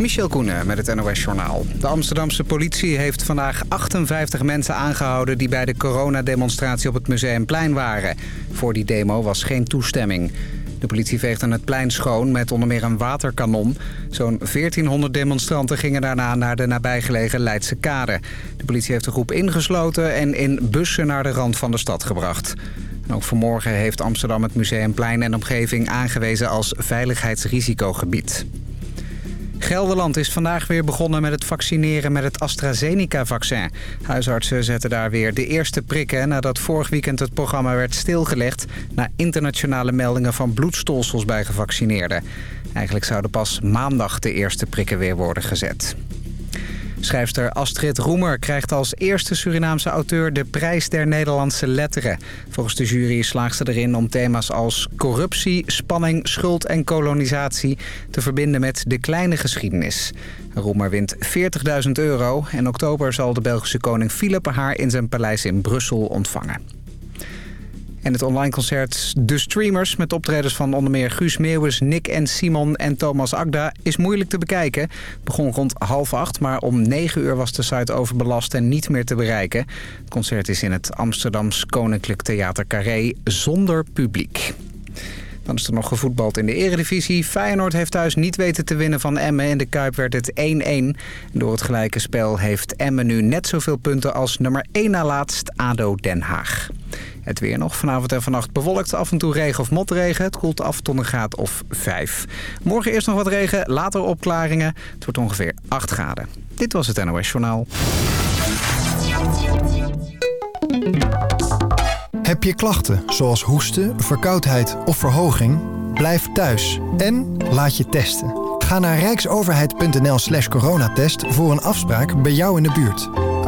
Michel Koenen met het NOS-journaal. De Amsterdamse politie heeft vandaag 58 mensen aangehouden... die bij de coronademonstratie op het Museumplein waren. Voor die demo was geen toestemming. De politie veegde het plein schoon met onder meer een waterkanon. Zo'n 1400 demonstranten gingen daarna naar de nabijgelegen Leidse Kade. De politie heeft de groep ingesloten en in bussen naar de rand van de stad gebracht. ook vanmorgen heeft Amsterdam het Museumplein en omgeving aangewezen als veiligheidsrisicogebied. Gelderland is vandaag weer begonnen met het vaccineren met het AstraZeneca-vaccin. Huisartsen zetten daar weer de eerste prikken nadat vorig weekend het programma werd stilgelegd... na internationale meldingen van bloedstolsels bij gevaccineerden. Eigenlijk zouden pas maandag de eerste prikken weer worden gezet. Schrijfster Astrid Roemer krijgt als eerste Surinaamse auteur de prijs der Nederlandse letteren. Volgens de jury slaagt ze erin om thema's als corruptie, spanning, schuld en kolonisatie te verbinden met de kleine geschiedenis. Roemer wint 40.000 euro. In oktober zal de Belgische koning Philip haar in zijn paleis in Brussel ontvangen. En het online concert De Streamers met optredens van onder meer Guus Meeuwis, Nick en Simon en Thomas Agda is moeilijk te bekijken. Het begon rond half acht, maar om negen uur was de site overbelast en niet meer te bereiken. Het concert is in het Amsterdams Koninklijk Theater Carré zonder publiek. Dan is er nog gevoetbald in de eredivisie. Feyenoord heeft thuis niet weten te winnen van Emmen. In de Kuip werd het 1-1. Door het gelijke spel heeft Emmen nu net zoveel punten als nummer 1 na laatst ADO Den Haag. Het weer nog vanavond en vannacht bewolkt. Af en toe regen of motregen. Het koelt af tot een graad of 5. Morgen eerst nog wat regen, later opklaringen. Het wordt ongeveer 8 graden. Dit was het NOS Journaal. Heb je klachten zoals hoesten, verkoudheid of verhoging? Blijf thuis en laat je testen. Ga naar rijksoverheid.nl slash coronatest voor een afspraak bij jou in de buurt.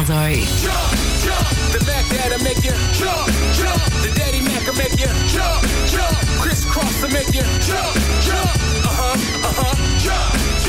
Malzo. Jump, jump. The Mac Dad'll make you jump, jump. The Daddy Mac will make you jump, jump. Kris Kross will make you jump, jump. Uh huh, uh huh, jump.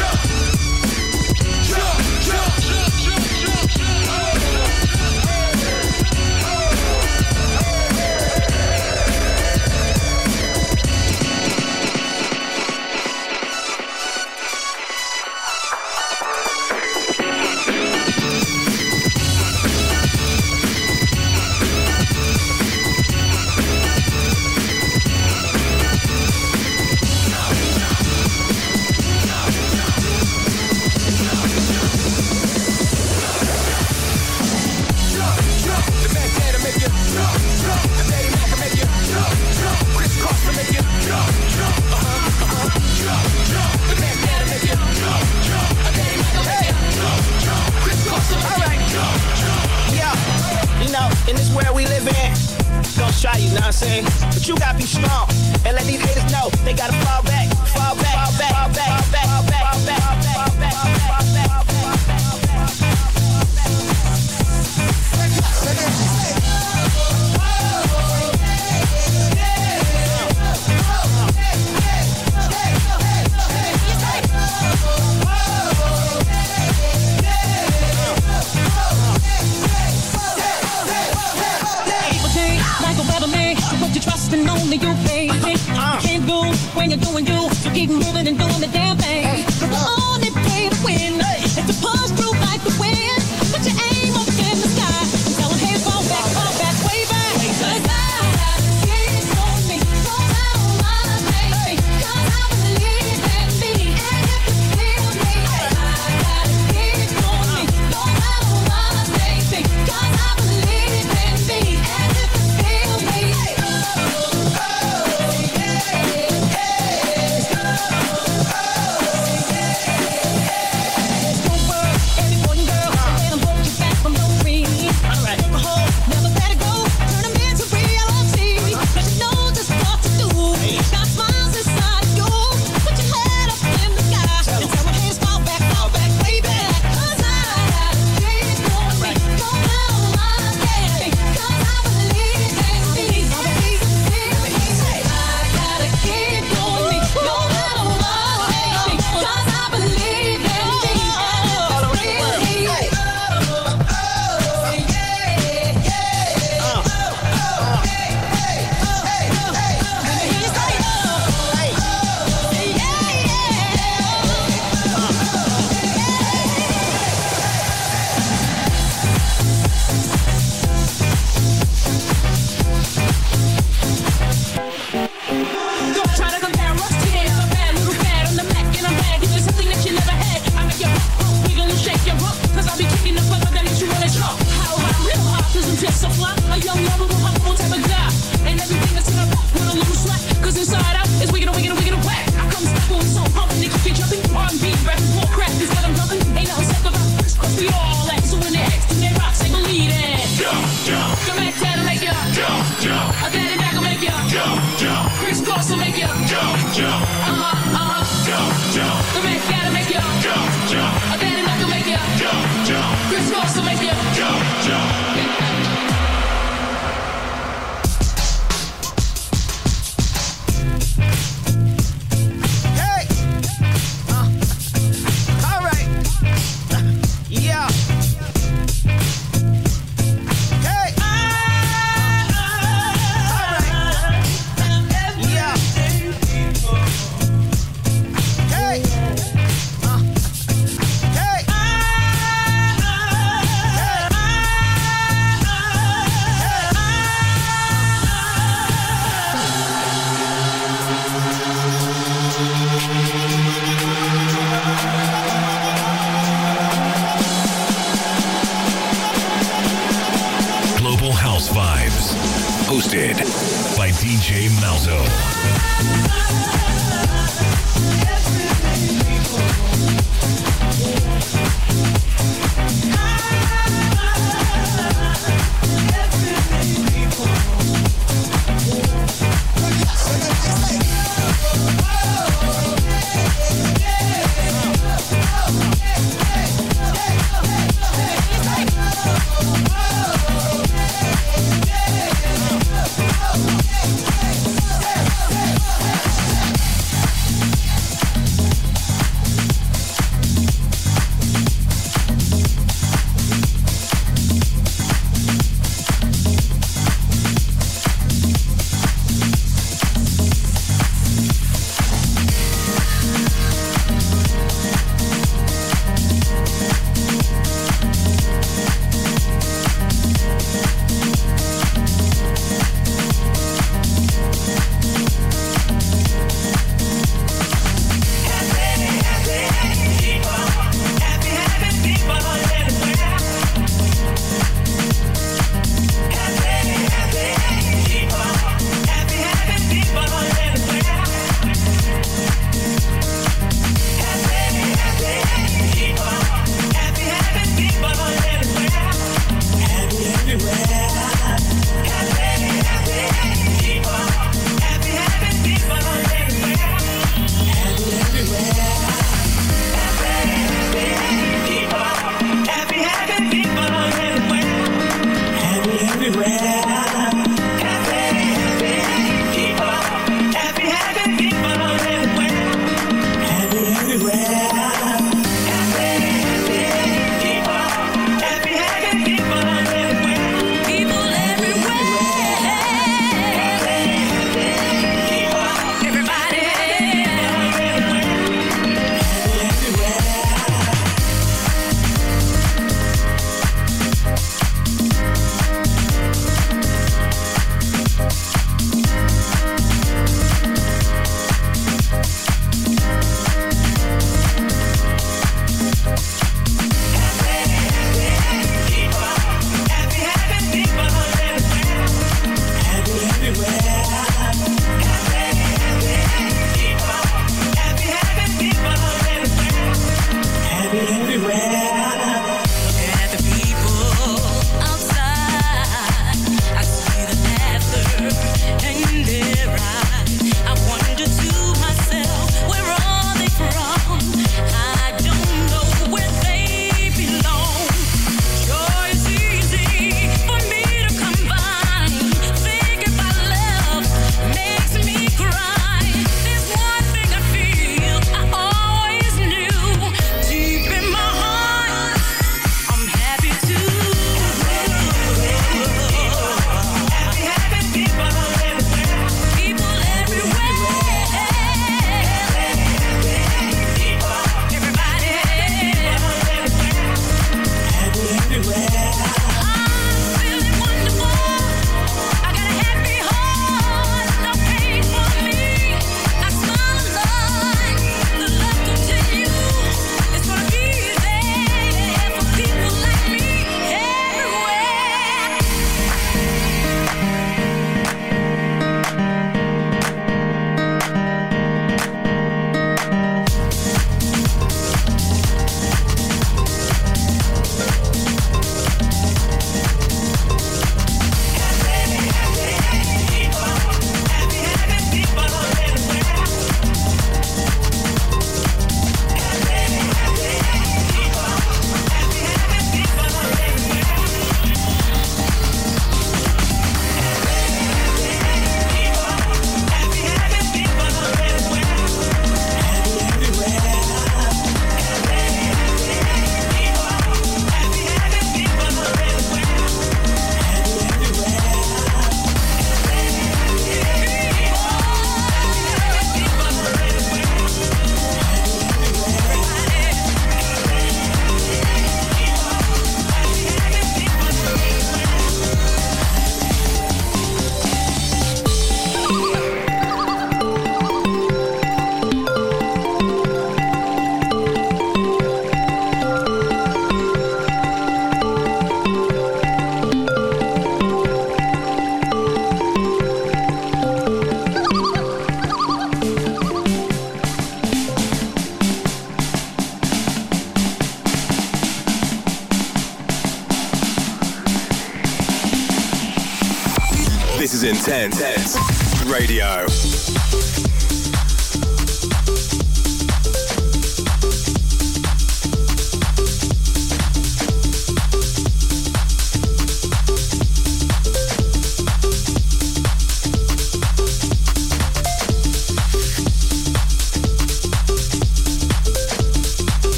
and only you, baby. Uh. Uh-huh. Can't go when you're doing you. So keep moving and doing the dance.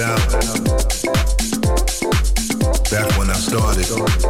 About back when I started.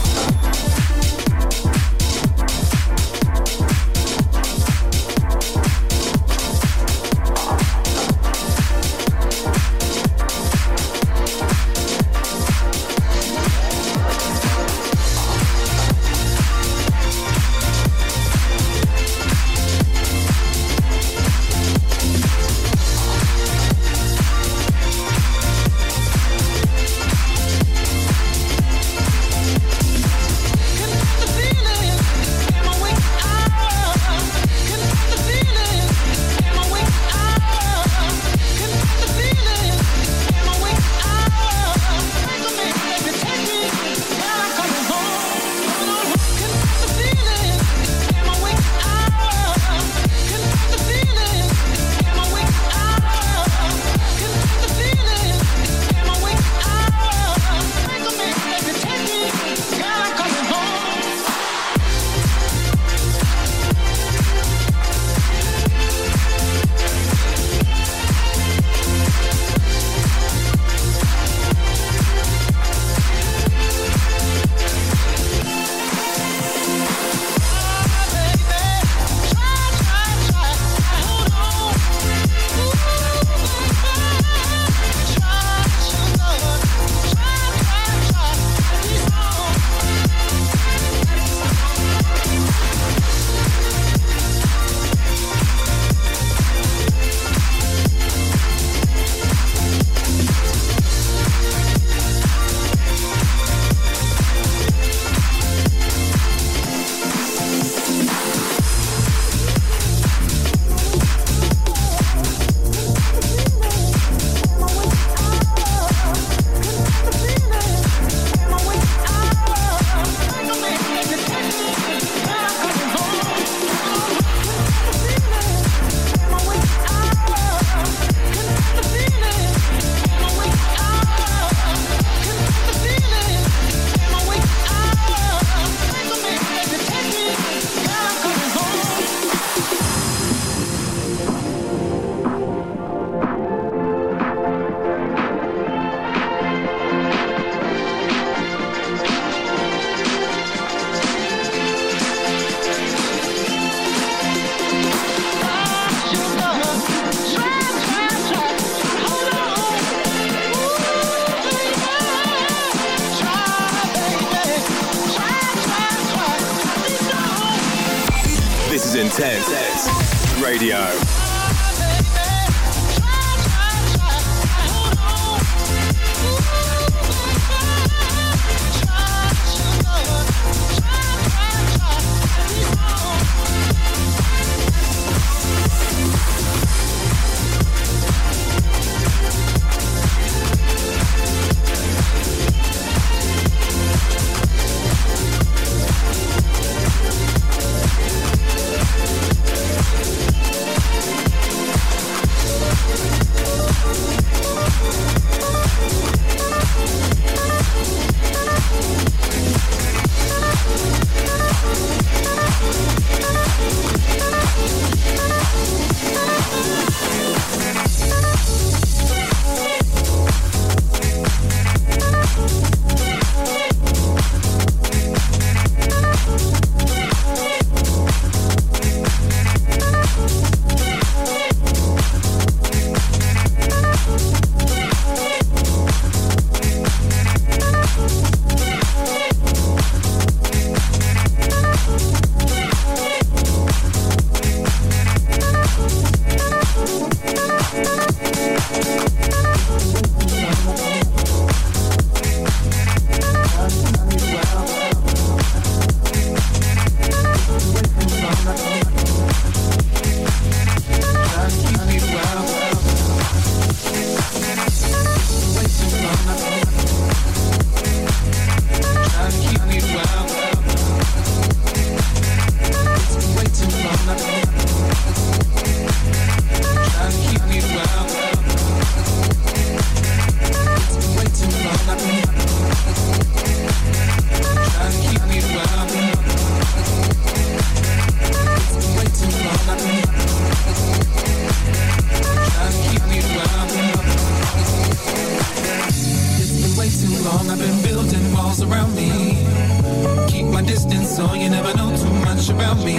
Around me.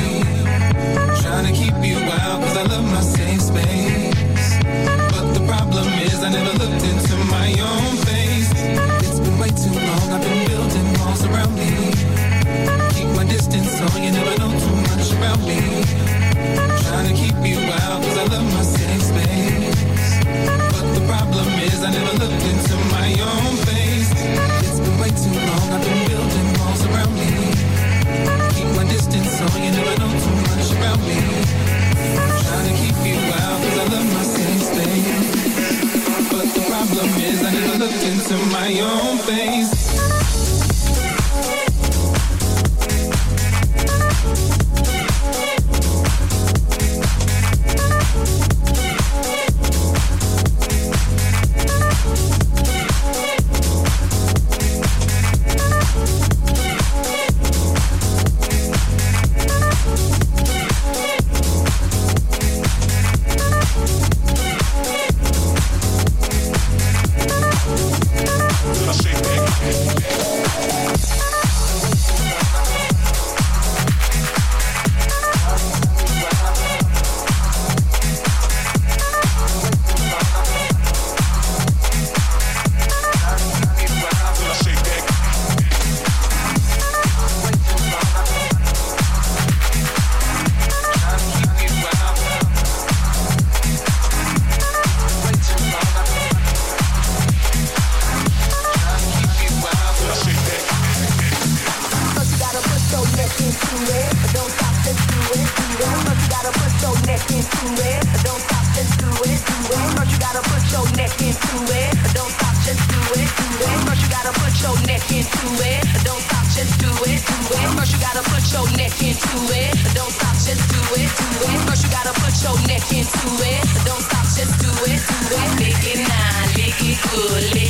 Trying to keep you out cause I love my safe space. But the problem is I never looked into my own face. It's been way too long, I've been building walls around me. Keep my distance so you never know too much about me. Trying to keep you out cause I love my safe space. But the problem is I never looked into my own face. It's been way too long, I've been building walls around me. Distance so you never know too much about me. Trying to keep you out cause I love my safe space. But the problem is I never looked into my own face. Into it, don't stop, just do it, but you gotta put your neck into it. do it. Lick it. Now, lick it. Good,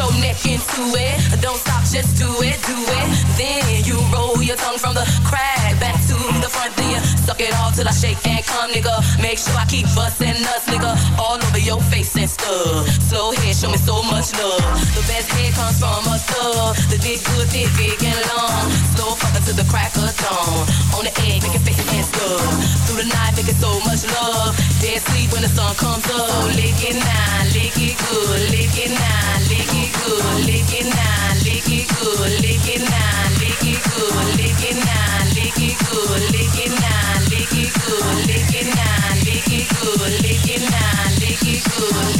your neck into it. Don't stop, just do it, do it. Then you roll your tongue from the crack back to the front. Then you suck it all till I shake and come, nigga. Make sure I keep busting nuts, nigga. All over your face and stuff. Slow head, show me so much love. The best head comes from a thug. The dick good, thick, big and long. Slow to the crack of dawn. On the egg, make it face and stuff. Through the night, make it so much love. Dead sleep when the sun comes up. Lick it now, lick it good, lick it now, lick it good, lick it now, lick it good, lick it now, lick it good, lick it now, lick it good, lick it now, lick it good, lick it now, lick it good, lick it now, lick it good,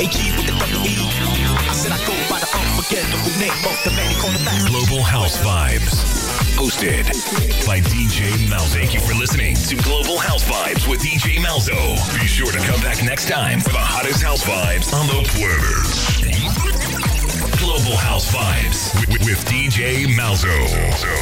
AG with the WWE. I said I go by the unforgettable name of the man they call the master. Global House Vibes. Hosted by DJ Malzo. Thank you for listening to Global House Vibes with DJ Malzo. Be sure to come back next time for the hottest house vibes on the planet. Global House Vibes with, with DJ Malzo.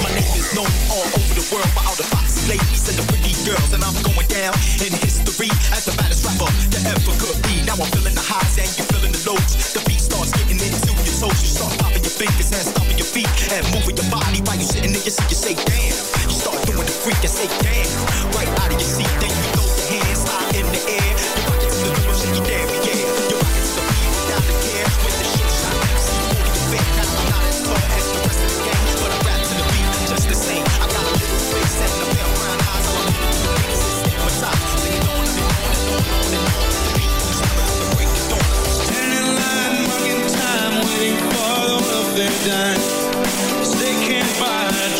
My name is known all over the world by all the spots ladies and the pretty girls, and I'm going down in history as the baddest rapper that ever could be. Now I'm feeling the highs and you're feeling the lows. The beat starts getting into your toes, you start popping your fingers and stomping your feet and moving your body while you're sitting in your seat. You say, damn, you start doing the freak and say, damn, right out of your seat. Then